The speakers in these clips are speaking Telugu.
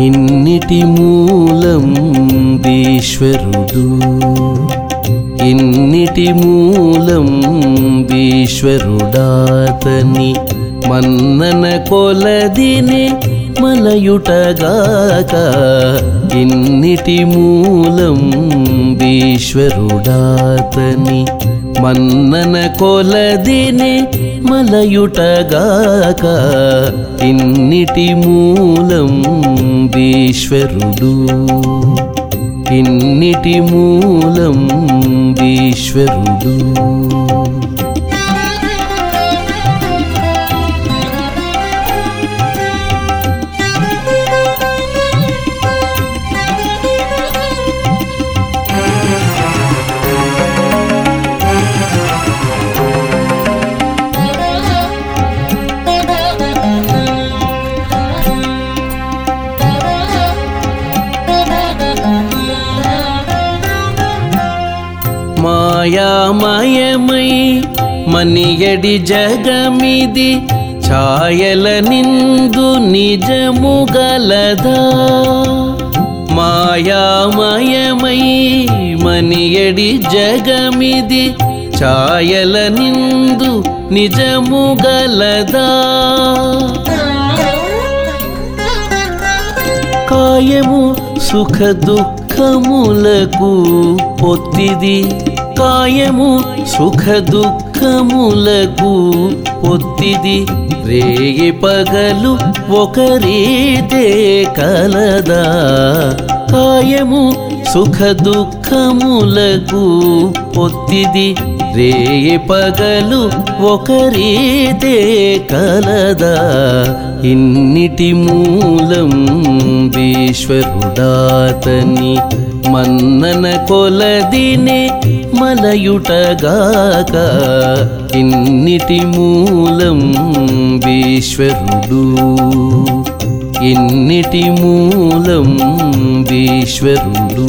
ఇన్నిటి మూలం ఈశ్వరుడు ఇన్నిటి మూలం ఈశ్వరుడాతని మన్నన కొలదిని మలయుటగాక ఇన్నిటి మూలం ఈశ్వరుడాతని మన్నన కొలదిని మలయుటగాక ఇన్నిటి మూలం ఈశ్వరుడు ఇన్నిటి మూలం ఈశ్వరుడు మాయామయమై మనియడి జగమిది ఛాయల నిందు నిజము గలదా. మాయామయమై మనియడి జగమిది ఛాయల నిందు నిజము గలదా. కాయము సుఖ దుఃఖములకు పొత్తిది. కాయము సుఖ దుఃఖములకు పొత్తిది. రేయి పగలు ఒకరీతే కలదా. కాయము సుఖ దుఃఖములకు పొత్తిది. రేయి పగలు ఒకరీతే కలదా. ఇన్నిటి మూలం ఈశ్వరుడాతని మన్నన కొలదిని మలయుటగాక ఇన్నిటి మూలం విశ్వరుడు ఇన్నిటి మూలం విశ్వరుడు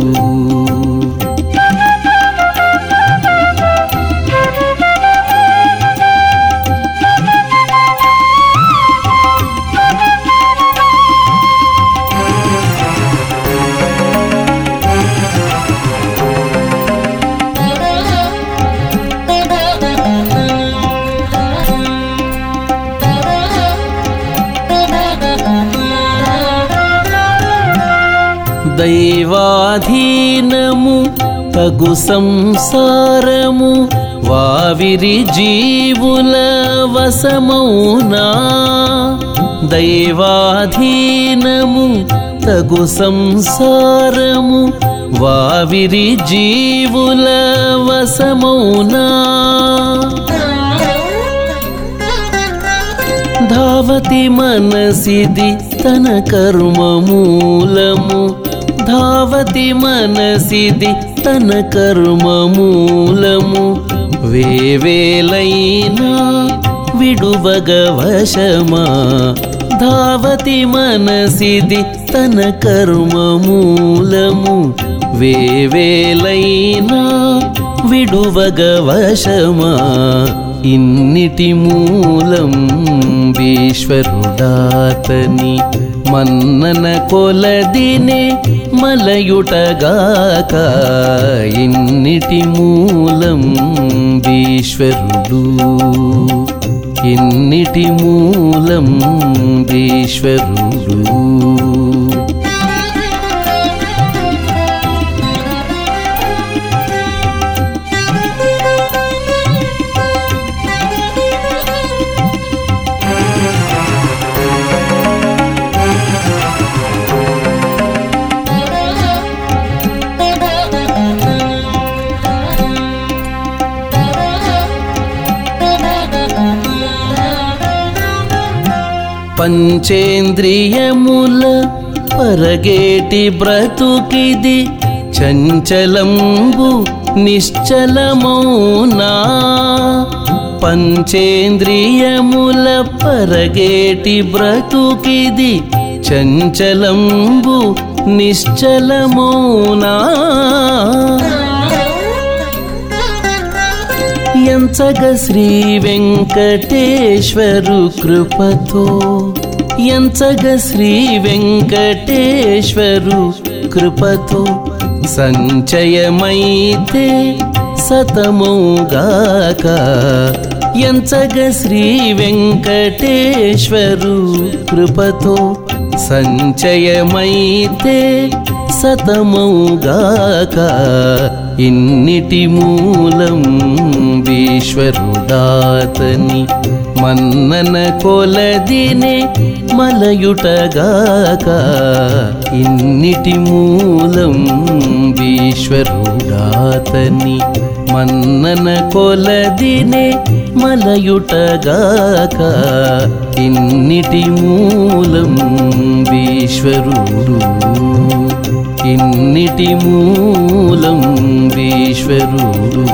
దైవాధీనము తగు సంసారము వావిరి జీవుల వసమౌనా దైవాధీనము తగు సంసారము వావిరి జీవుల వసమౌనా ధావతి మనసిది తన కర్మ మూలము ధావతి మనసిది తన కర్మమూలము వేవేలైనా విడువగవశమా ధావతి మనసిది తన కర్మమూలము వేవేలైనా విడువగవశమా ఇన్నిటి మూలం ఈశ్వరుడాతని మన్నన కొలదిని మలయుటగాక ఇన్నిటి మూలం ఈశ్వరుడు ఇన్నిటి మూలం ఈశ్వరుడు పంచేంద్రియముల పరగేటి బ్రతుకిది చంచలంబు నిశ్చలమౌనా? పంచేంద్రియముల పరగేటి బ్రతుకిది చంచలంబు నిశ్చలమౌనా? ఎంచగ శ్రీ వెంకటేశ్వరు కృపతో. ఎంచగ శ్రీ వెంకటేశ్వరు కృపతో. సంచయమైతే సతమౌగాక. ఎంచగ శ్రీ వెంకటేశ్వరు కృపతో. సంచయమైతే సతమౌగాక. ఇన్నిటి మూలం విశ్వరుదాతని మన్నన కొలదినే మలయుటగాక ఇన్నిటి మూలం విశ్వరుడాతని మన్నన కొలదినే మలయుటగాక ఇన్నిటి మూలం ఈశ్వరుడు ఇన్నిటి మూలం ఈశ్వరుడు